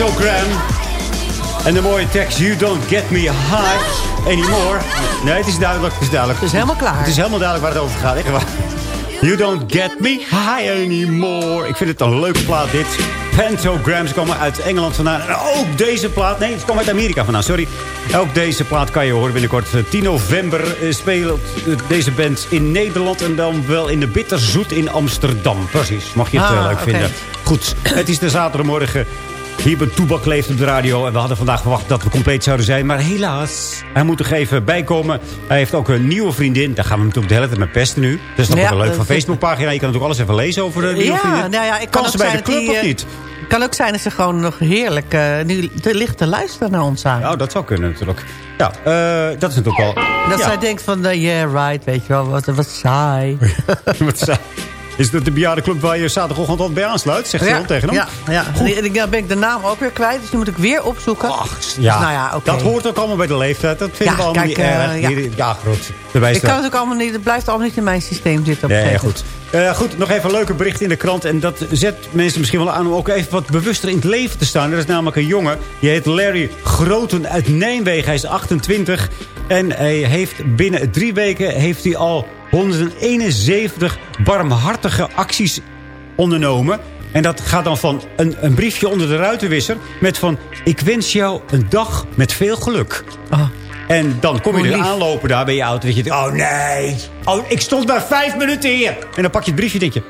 Pentagram. En de mooie tekst, you don't get me high anymore. Nee, het is duidelijk. Het is duidelijk. Het is helemaal klaar. Het is helemaal duidelijk waar het over gaat. Echt waar. You don't get me high anymore. Ik vind het een leuke plaat dit. Pentagram, ze komen uit Engeland vandaan. En ook deze plaat, nee, ze komen uit Amerika vandaan, sorry. Ook deze plaat kan je horen binnenkort. 10 november eh, speelt eh, deze band in Nederland... en dan wel in de Bitterzoet in Amsterdam. Precies, mag je het eh, Ah, leuk vinden. Goed, het is de zaterdagmorgen. Hier bij Toebak leeft op de radio. En we hadden vandaag verwacht dat we compleet zouden zijn. Maar helaas, hij moet er even bijkomen. Hij heeft ook een nieuwe vriendin. Daar gaan we hem natuurlijk de hele tijd met pesten nu. Dat is nog Ja, wel leuk van Facebookpagina. Je kan natuurlijk alles even lezen over de nieuwe Ja, vriendin. nou ja, ik kan kan ze bij de club die, of eh, niet? Het kan ook zijn dat ze gewoon nog heerlijk eh, nu te ligt te luisteren naar ons aan. Nou, dat zou kunnen natuurlijk. Ja, eh, dat is natuurlijk al... Dat ja. zij denkt van, eh, yeah, right, weet je wel, wat, wat saai. Wat saai. Is dat de bejaardenclub waar je zaterdagochtend altijd bij aansluit? Zegt ze ja, dan tegen hem? Ja, ja. En ik- ben ik de naam ook weer kwijt. Dus die moet ik weer opzoeken. Ja, Dus nou ja, oké. dat hoort ook allemaal bij de leeftijd. Dat vinden Ja, we allemaal kijk, niet eh, erg. ja. Hier- ja, goed. Erbij Ik kan het ook allemaal niet, het blijft allemaal niet in mijn systeem zitten. op Nee, goed. Eh, goed, nog even een leuke bericht in de krant. En dat zet mensen misschien wel aan om ook even wat bewuster in het leven te staan. Er is namelijk een jongen, die heet Larry Groten uit Nijmegen. Hij is 28 en hij heeft binnen drie weken heeft hij al 171 barmhartige acties ondernomen. En dat gaat dan van een, een briefje onder de ruitenwisser... met van, ik wens jou een dag met veel geluk. En dan kom je Hoe er aanlopen daar bij je auto. Weet je, oh nee, oh, ik stond maar vijf minuten hier. En dan pak je het briefje en denk je...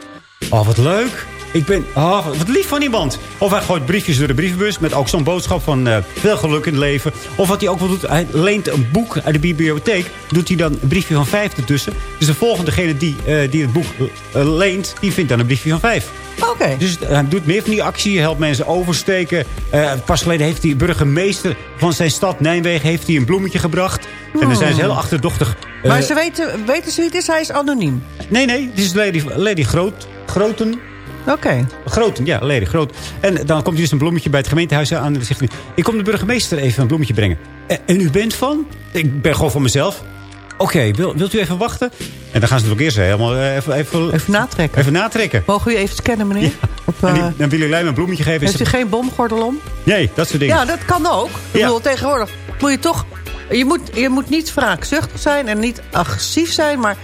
Oh, wat leuk. Ik ben, oh, wat lief van iemand. Of hij gooit briefjes door de brievenbus... met ook zo'n boodschap van eh, veel geluk in het leven. Of wat hij ook wel doet, hij leent een boek uit de bibliotheek... doet hij dan een briefje van vijf ertussen. Dus de volgende degene die, eh, die het boek eh, leent... die vindt dan een briefje van vijf. Oké. Dus hij doet meer van die actie. Hij helpt mensen oversteken. Pas geleden heeft die burgemeester van zijn stad Nijmegen... heeft hij een bloemetje gebracht. En dan zijn ze heel achterdochtig. Maar ze weten, weten ze wie het is? Hij is anoniem. Nee, nee. Dit is Lady, Lady Groot, Groten. Oké. Groten, ja, Lady Groot. En dan komt dus een bloemetje bij het gemeentehuis aan. En zegt hij, ik kom de burgemeester even een bloemetje brengen. En, en u bent van? Ik ben gewoon van mezelf. Oké, wil, wilt u even wachten? En dan gaan ze het ook eerst helemaal eh, even, even, Even natrekken. even natrekken. Mogen u even scannen, meneer? Op, En die- eh, dan wil hij een bloemetje geven. Heeft u geen bomgordel om? Nee, dat soort dingen. Ja, dat kan ook. Ik Ja. bedoel, tegenwoordig moet je toch... Je moet, je moet niet wraakzuchtig zijn en niet agressief zijn... maar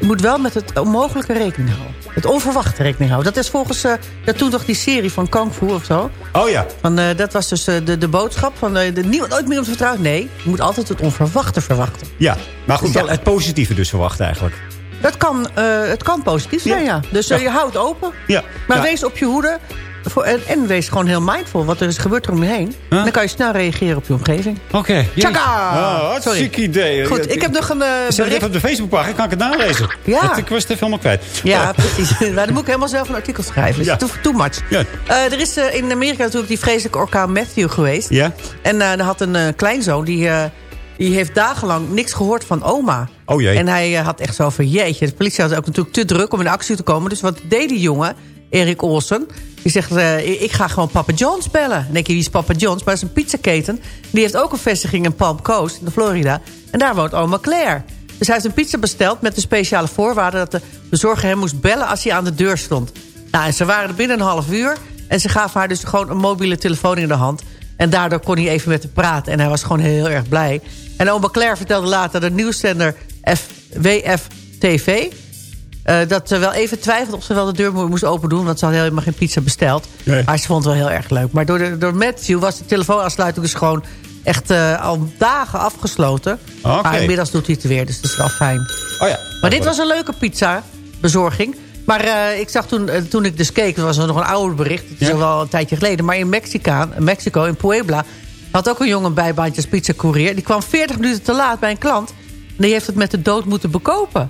je moet wel met het onmogelijke rekening houden. Het onverwachte rekening houden. Dat is volgens... ja, toen toch die serie van Kung Fu of zo. Oh ja. Van, eh, dat was dus eh, de, de boodschap van... de, niemand nooit meer om te vertrouwen. Nee, je moet altijd het onverwachte verwachten. Ja, maar goed, Dus ja. het positieve dus verwachten eigenlijk. Dat kan, het kan positief zijn, ja. Dus eh, je houdt open. Ja. Maar Ja. wees op je hoede. Voor, en, en wees gewoon heel mindful. Wat er is gebeurd er om je heen. Dan kan je snel reageren op je omgeving. Oké. Tjaka! Oh, hartstikke idee. Goed, ik heb nog een Zet het bericht. even op de Facebookpagina, kan ik het nalezen. Ja. Want Ik was het even helemaal kwijt. Ja, Oh. precies. maar dan moet ik helemaal zelf een artikel schrijven. Dus Ja. too, too much. Ja. Eh, er is eh, in Amerika natuurlijk die vreselijke orkaan Matthew geweest. Ja? En eh er had een kleinzoon die, eh, die heeft dagenlang niks gehoord van oma. Oh jee. En hij had echt zo van, jeetje, de politie had ook natuurlijk te druk om in actie te komen. Dus wat deed die jongen, Erik Olsen? Die zegt, eh, ik ga gewoon Papa John's bellen. Dan denk je, wie is Papa John's? Maar dat is een pizzaketen. Die heeft ook een vestiging in Palm Coast, in Florida. En daar woont oma Claire. Dus hij heeft een pizza besteld met de speciale voorwaarde... dat de bezorger hem moest bellen als hij aan de deur stond. Nou, en ze waren er binnen een half uur. En ze gaven haar dus gewoon een mobiele telefoon in de hand. En daardoor kon hij even met haar praten. En hij was gewoon heel erg blij. En oma Claire vertelde later de nieuwszender F WFTV... eh, dat ze wel even twijfelde of ze wel de deur mo- moest open doen... want ze had helemaal geen pizza besteld. Nee. Maar ze vond het wel heel erg leuk. Maar door, de, door Matthew was de telefoonaansluiting dus gewoon... echt eh, al dagen afgesloten. Oké. Maar inmiddels doet hij het weer, dus dat is wel fijn. Oh ja. Maar dit was een leuke pizza bezorging. Maar eh, ik zag toen, toen ik dus keek, dat was nog een ouder bericht. Het is Ja. al wel een tijdje geleden. Maar in Mexico, in Puebla... had ook een jongen bijbaantjes pizza courier. Die kwam 40 minuten te laat bij een klant. En die heeft het met de dood moeten bekopen.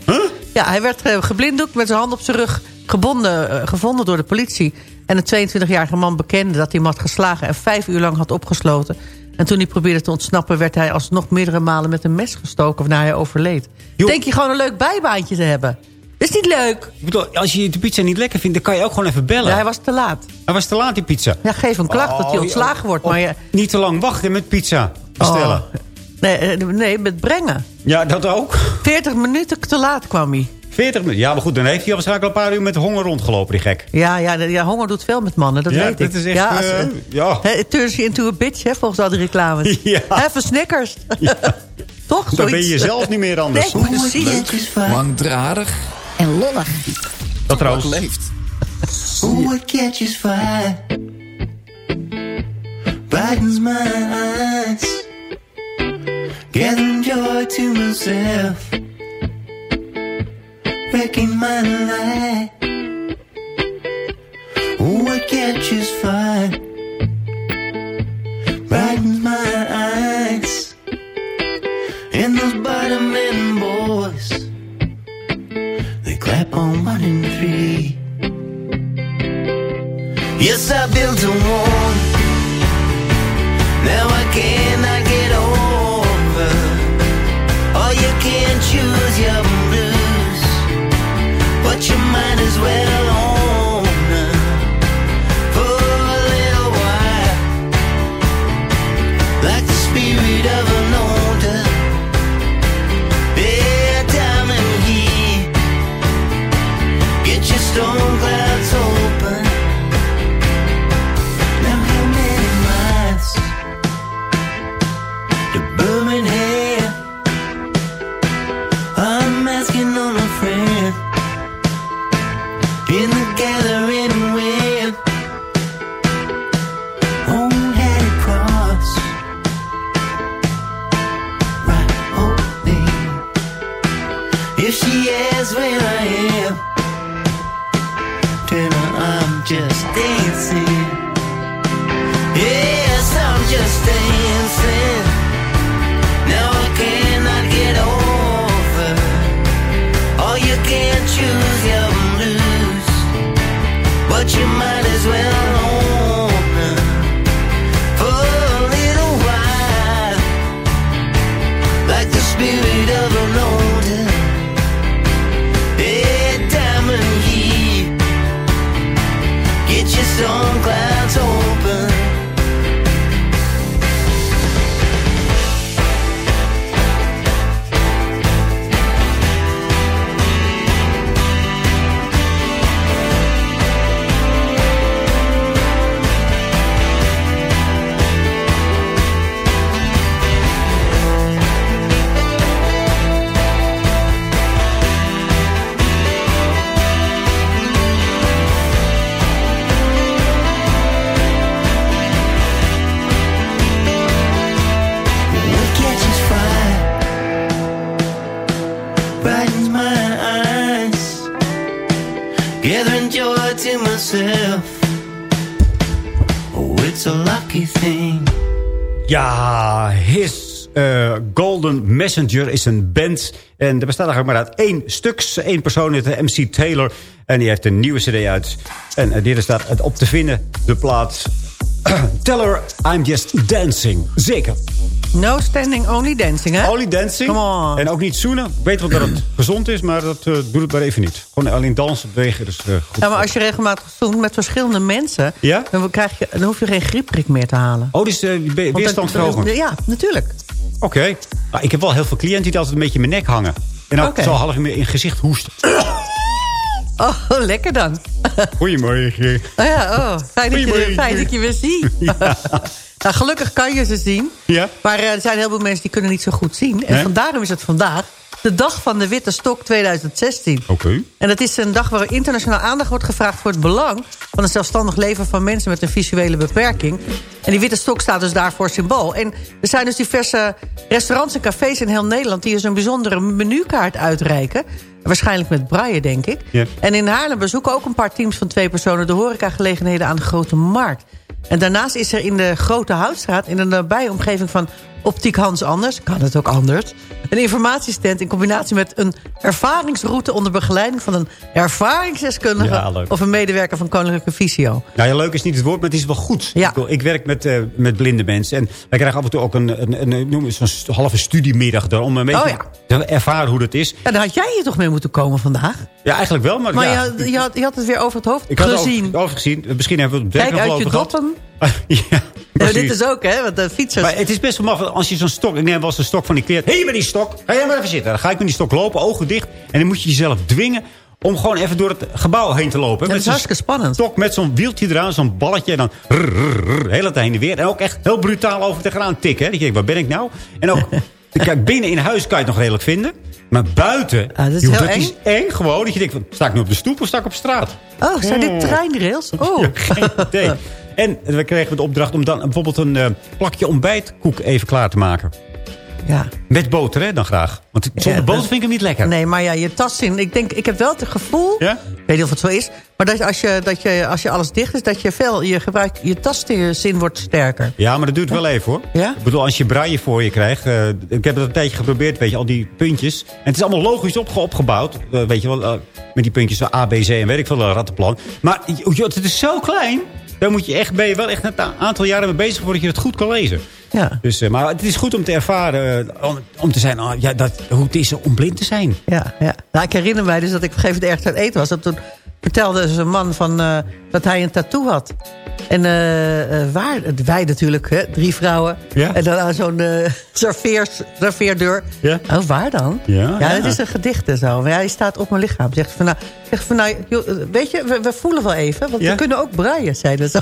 Ja, hij werd eh, geblinddoekt met zijn hand op zijn rug gebonden, eh, gevonden door de politie. En een 22-jarige man bekende dat hij hem had geslagen... en vijf uur lang had opgesloten. En toen hij probeerde te ontsnappen... werd hij alsnog meerdere malen met een mes gestoken... waarna hij overleed. Denk je gewoon een leuk bijbaantje te hebben? Is niet leuk? Ik bedoel, als je de pizza niet lekker vindt, dan kan je ook gewoon even bellen. Ja, hij was te laat. Hij was te laat, die pizza. Ja, geef een klacht dat hij Oh, ontslagen wordt. Maar je, Niet te lang wachten met pizza bestellen. Oh. Nee, eh, nee, met brengen. Ja, dat ook. 40 minuten te laat kwam hij. 40 minuten. Ja, maar goed, dan heeft hij waarschijnlijk al een paar uur met honger rondgelopen, die gek. Ja, ja, ja, honger doet veel met mannen, dat Ja, weet ik. dit is echt, ja, als- eh, ja. Hè, It turns you into a bitch, hè, volgens al die reclames. Ja. A Snickers. Toch? Dan ben je zelf niet meer anders. Nee, precies. Langdradig en lollig. Dat trouwens. leeft. Ooh, what catches fire brightens my eyes, gathering joy to myself, wrecking my life. Ooh, what catches fire brightens Messenger is een band. En er bestaat eigenlijk maar uit één stuks. één persoon, heet eh, MC Taylor. En die heeft een nieuwe cd uit. En dit staat het op te vinden. De plaat Tell her I'm just dancing. Zeker. No standing, only dancing, hè? Only dancing. Come on. En ook niet zoenen. Ik weet wel dat het gezond is, maar dat uh, doe het maar even niet. Gewoon alleen dansen, bewegen. Dus, uh, goed Ja, maar als je regelmatig zoent met verschillende mensen... Ja? Dan, krijg je, dan hoef je geen griepprik meer te halen. Oh, dus uh, weerstand verhogen. Ja, natuurlijk. Oké. Nou, ik heb wel heel veel cliënten die altijd een beetje in mijn nek hangen. En ook Oké. zo half in mijn gezicht hoesten. Oh, lekker dan. Goedemorgen. Oh ja, oh, fijn, dat je, fijn dat je weer zie. nou, gelukkig kan je ze zien. Ja? Maar eh, er zijn heel veel mensen die kunnen niet zo goed zien. En Nee? is het vandaag de dag van de Witte Stok 2016. Oké. En dat is een dag waar internationaal aandacht wordt gevraagd... voor het belang van het zelfstandig leven van mensen met een visuele beperking. En die witte stok staat dus daarvoor symbool. En er zijn dus diverse restaurants en cafés in heel Nederland... die dus een bijzondere menukaart uitreiken. Waarschijnlijk met braille, denk ik. En in Haarlem bezoeken ook een paar teams van twee personen... de horecagelegenheden aan de Grote Markt. En daarnaast is er in de Grote Houtstraat... in de nabije omgeving van Optiek Hans Anders... kan het ook anders... een informatiestand in combinatie met een ervaringsroute... onder begeleiding van een ervaringsdeskundige... Ja, of een medewerker van Koninklijke Visio. Nou ja, leuk is niet het woord, maar het is wel goed. Ja. Ik, bedoel, ik werk met, eh, met blinde mensen. En wij krijgen af en toe ook een, een, een, zo'n st- halve studiemiddag daar, om een beetje Oh ja. te ervaren hoe dat is. Ja, daar had jij hier toch mee moeten komen vandaag? Ja, eigenlijk wel, maar, Maar je, had- je, had, je had het weer over het hoofd ik had het gezien. over, over gezien. Misschien hebben we het Kijk nog uit je doppen. ja, Ja, dit is ook, hè? Want de fietsers... Maar het is best wel maf. Als je zo'n stok... Ik neem wel eens een stok van die kleert. Hé, hey, met die stok. Ga jij maar even zitten. Dan ga ik met die stok lopen, ogen dicht. En dan moet je jezelf dwingen om gewoon even door het gebouw heen te lopen. dat met is hartstikke spannend. stok met zo'n wieltje eraan, zo'n balletje. En dan rrr, rrr, rrr, heel het heen en weer. En ook echt heel brutaal over tegenaan tikken. Hè. Dat je denkt, waar ben ik nou? En ook, kijk, binnen in huis kan je het nog redelijk vinden. Maar buiten, Ah, dat is joh, heel dat is eng gewoon. Dat je denkt, van, sta ik nu op de stoep of sta ik op straat? Oh, zijn dit treinrails? Oh. Geen idee. En we kregen de opdracht om dan bijvoorbeeld een eh, plakje ontbijtkoek even klaar te maken. Ja. Met boter, hè, dan graag. Want zonder Ja, boter dat- vind ik hem niet lekker. Nee, maar ja, je tastzin. Ik denk, ik heb wel het gevoel... Ja? Ik weet niet of het zo is. Maar dat als je, dat je, als je alles dicht is, dat je veel... Je gebruikt, je tastzin wordt sterker. Ja, maar dat duurt wel even, hoor. Ja? Ik bedoel, als je braille voor je krijgt... eh, ik heb het een tijdje geprobeerd, weet je, al die puntjes. En het is allemaal logisch opge opgebouwd. eh, weet je wel, met die puntjes van A, B, C en weet ik veel, een rattenplan. Maar joh, het is zo klein... Daar moet je echt, ben je wel echt een aantal jaren mee bezig... voordat je het goed kan lezen. Ja. Dus, eh, maar het is goed om te ervaren, eh, om, om te zijn, oh, ja, dat, hoe het is om blind te zijn. Ja, ja. Nou, ik herinner mij dus dat ik op een gegeven moment ergens aan het eten was. En toen vertelde dus een man van, eh, dat hij een tattoo had. En waar, wij natuurlijk, hè, drie vrouwen. Ja. En dan aan zo'n serveers, serveerdeur. Ja. Oh, waar dan? Ja, ja, is een gedicht en zo. Maar hij staat op mijn lichaam. Zegt van, nou, zegt van, nou joh, weet je, we, we voelen wel even. Want we kunnen ook braaien, zeiden we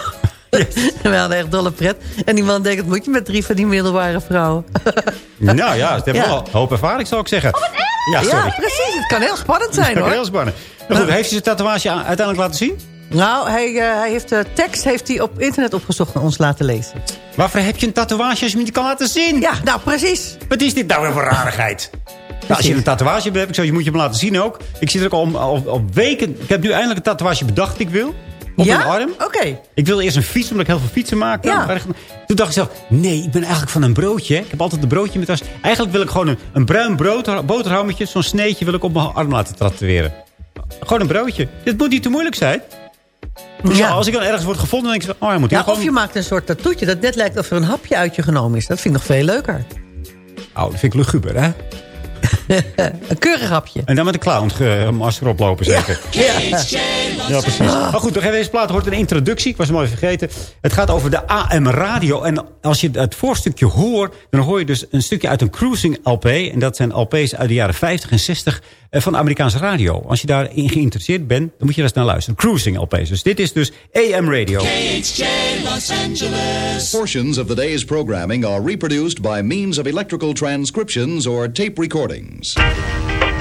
zo. En we hadden echt dolle pret. En die man denkt, dat moet je met drie van die middelbare vrouwen. Nou ja, ze hebben Ja. wel een hoop ervaring, zou ik zeggen. Ja, Ja, sorry. precies. Het kan heel spannend zijn, hoor. heel spannend. Nou goed, heeft hij zijn tatoeage uiteindelijk laten zien? Nou, hij, eh, hij heeft de tekst heeft hij op internet opgezocht en ons laten lezen. Waarvoor heb je een tatoeage als je hem niet kan laten zien? Ja, nou precies. Wat is dit nou weer voor rarigheid? Nou, als je een tatoeage hebt, ik zou, je moet je hem laten zien ook. Ik zit er ook al, al, al weken... Ik heb nu eindelijk een tatoeage bedacht die ik wil. Op Ja? mijn arm. Oké. Ik wilde eerst een fiets, omdat ik heel veel fietsen maak. Ja. Toen dacht ik zelf, nee, ik ben eigenlijk van een broodje. Ik heb altijd een broodje met tas. Eigenlijk wil ik gewoon een, een bruin brood, boterhammetje, zo'n sneetje wil ik op mijn arm laten tatoeëren. Gewoon een broodje. Dit moet niet te moeilijk zijn. Dus Ja. als ik dan ergens word gevonden, dan denk ik, oh, hij moet hier Ja, gewoon... of je maakt een soort tattoetje dat net lijkt of er een hapje uit je genomen is. Dat vind ik nog veel leuker. Oh, dat vind ik luguber, hè? Een keurig hapje. En dan met een clownmasker oplopen, zeker. Ja. Ja, precies. Maar goed, nog even deze plaat hoort een introductie. Ik was hem al even vergeten. Het gaat over de AM radio. En als je het voorstukje hoort, dan hoor je dus een stukje uit een cruising LP. En dat zijn LP's uit de jaren 50 en 60 eh, van de Amerikaanse radio. Als je daarin geïnteresseerd bent, dan moet je daar eens naar luisteren. Cruising LP's. Dus dit is dus AM radio. KHJ Los Angeles. Portions of the day's programming are reproduced by means of electrical transcriptions or tape recordings. The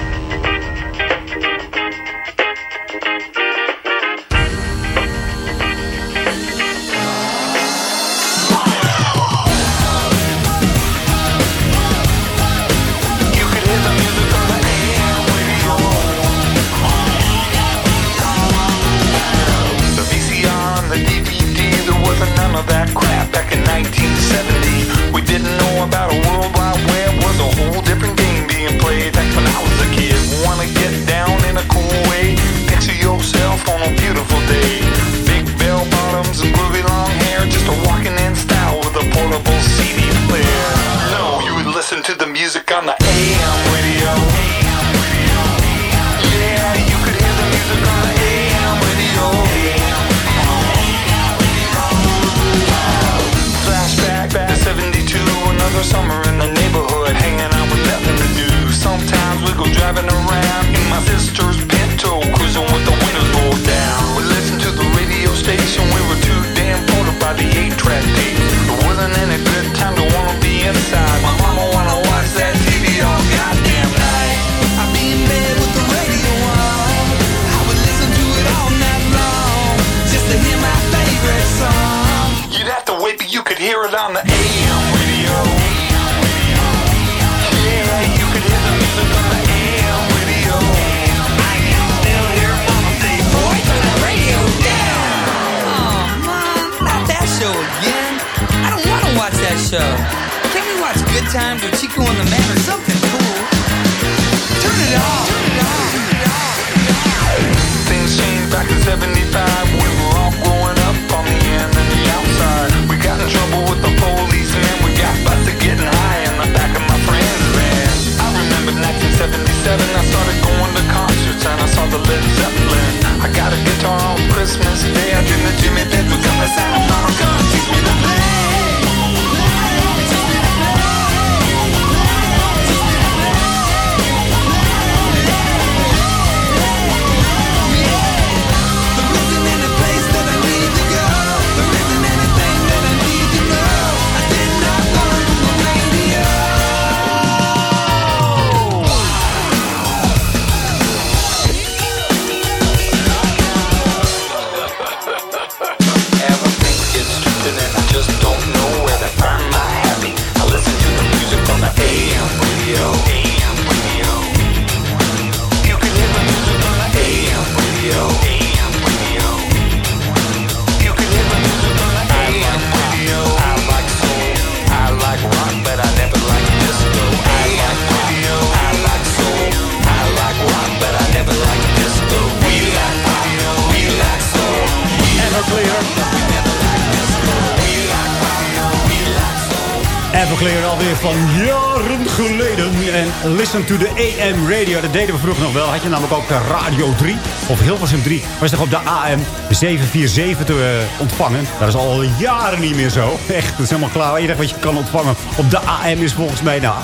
listen to the AM radio. Dat deden we vroeger nog wel. Had je namelijk ook de Radio 3. Of Hilversum 3. Was toch op de AM 747 te eh, ontvangen. Dat is al jaren niet meer zo. Echt, dat is helemaal klaar. Het enige wat je kan ontvangen op de AM is volgens mij... Nou,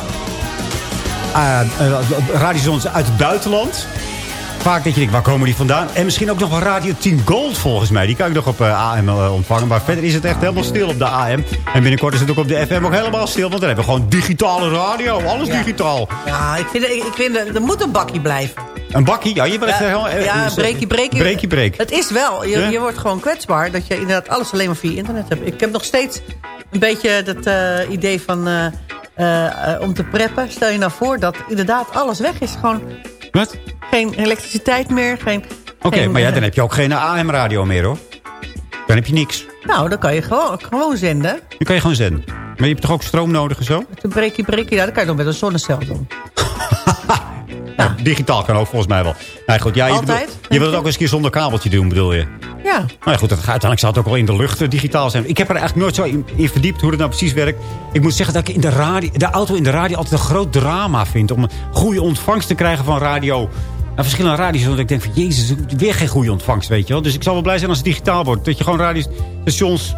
uh, uit het buitenland. Vaak dat je denkt, waar komen die vandaan? En misschien ook nog wel Radio 10 Gold volgens mij. Die kan ik nog op uh, AM uh, ontvangen. Maar verder is het echt helemaal stil op de AM. En binnenkort is het ook op de FM ook helemaal stil. Want dan hebben we gewoon digitale radio. Alles Ja. digitaal. Ja, ik vind, ik ik vind er moet een bakkie blijven. Een bakkie? Ja, je bent Ja, helemaal... ja, breekie, breekie. Breekie, break. Het is wel. Je, Ja? je wordt gewoon kwetsbaar. Dat je inderdaad alles alleen maar via internet hebt. Ik heb nog steeds een beetje dat eh, idee van... eh, eh, eh, om te preppen. Stel je nou voor dat inderdaad alles weg is. Gewoon Wat? Geen elektriciteit meer. Geen, Oké, maar ja, dan heb je ook geen AM-radio meer, hoor. Dan heb je niks. Nou, dan kan je gewoon, gewoon zenden. Dan kan je gewoon zenden. Maar je hebt toch ook stroom nodig en zo? Met een breakie breakie, ja, dat kan je dan met een zonnecel doen. Ja. digitaal kan ook volgens mij wel. Nou goed, ja, je, Altijd, bedoel- je wil het ook eens een keer zonder kabeltje doen, bedoel je? Ja. Nou ja, goed, dat, gaat- uiteindelijk zal het ook wel in de lucht eh, digitaal zijn. Ik heb er eigenlijk nooit zo in, in verdiept hoe het nou precies werkt. Ik moet zeggen dat ik in de, radio, de auto in de radio altijd een groot drama vind. Om een goede ontvangst te krijgen van radio. Nou, verschillende radio's. Want ik denk van, jezus, weer geen goede ontvangst, weet je wel. Dus ik zal wel blij zijn als het digitaal wordt. Dat je gewoon radiostations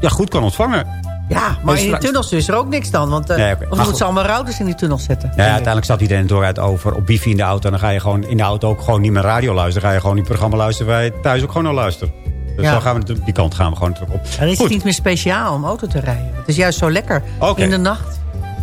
ja, goed kan ontvangen. Ja, maar in die tunnels is er ook niks dan. Want eh Nee, of moeten ze allemaal routers in die tunnels zetten? Ja, uiteindelijk staat iedereen door uit over op wifi in de auto. En dan ga je gewoon in de auto ook gewoon niet meer radio luisteren. Dan ga je gewoon die programma luisteren waar je thuis ook gewoon naar luistert. Dus Ja. dan gaan we die kant gaan we gewoon terug op. Dan is Goed. het niet meer speciaal om auto te rijden. Het is juist zo lekker in de nacht.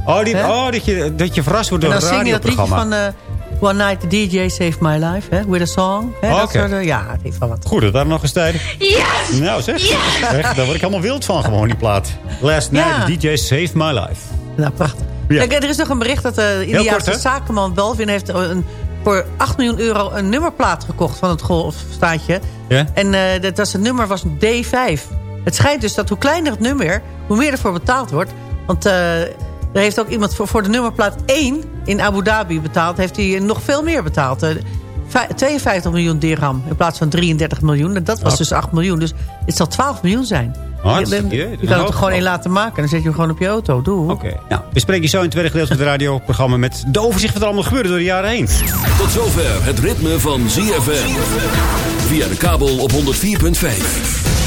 Oh, die, oh dat, je, dat je verrast wordt door en dan een zing je dat liedje radioprogramma. van eh, One Night the DJ Saved My Life. Hè? With a song. Hè? Oh, dat oké. soort, eh, ja, het heeft wel wat. Goed, dat waren nog eens tijden. Yes! Nou zeg, Echt, daar word ik helemaal wild van gewoon, die plaat. Last night, Ja. the DJ saved my life. Nou, prachtig. Ja. Kijk, er is nog een bericht dat de kort, Indiaanse zakenman Belvin heeft een, voor 8 miljoen euro een nummerplaat gekocht van het golfstaatje. Ja? En eh, dat, was, het nummer was D5. Het schijnt dus dat hoe kleiner het nummer, hoe meer ervoor betaald wordt. Want eh, er heeft ook iemand voor, voor de nummerplaat 1 in Abu Dhabi betaald. Heeft hij nog veel meer betaald. Eh, vij- 52 miljoen dirham in plaats van 33 miljoen. En dat was Oké. dus 8 miljoen. Dus het zal 12 miljoen zijn. Hartstikke je, idee. je kan het er gewoon in bedrag. laten maken. Dan zet je hem gewoon op je auto. Doe. Oké. Nou, we spreken je zo in het tweede gedeelte van het radioprogramma... met de overzicht wat er allemaal gebeurde door de jaren heen. Tot zover het ritme van ZFM. Via de kabel op 104.5.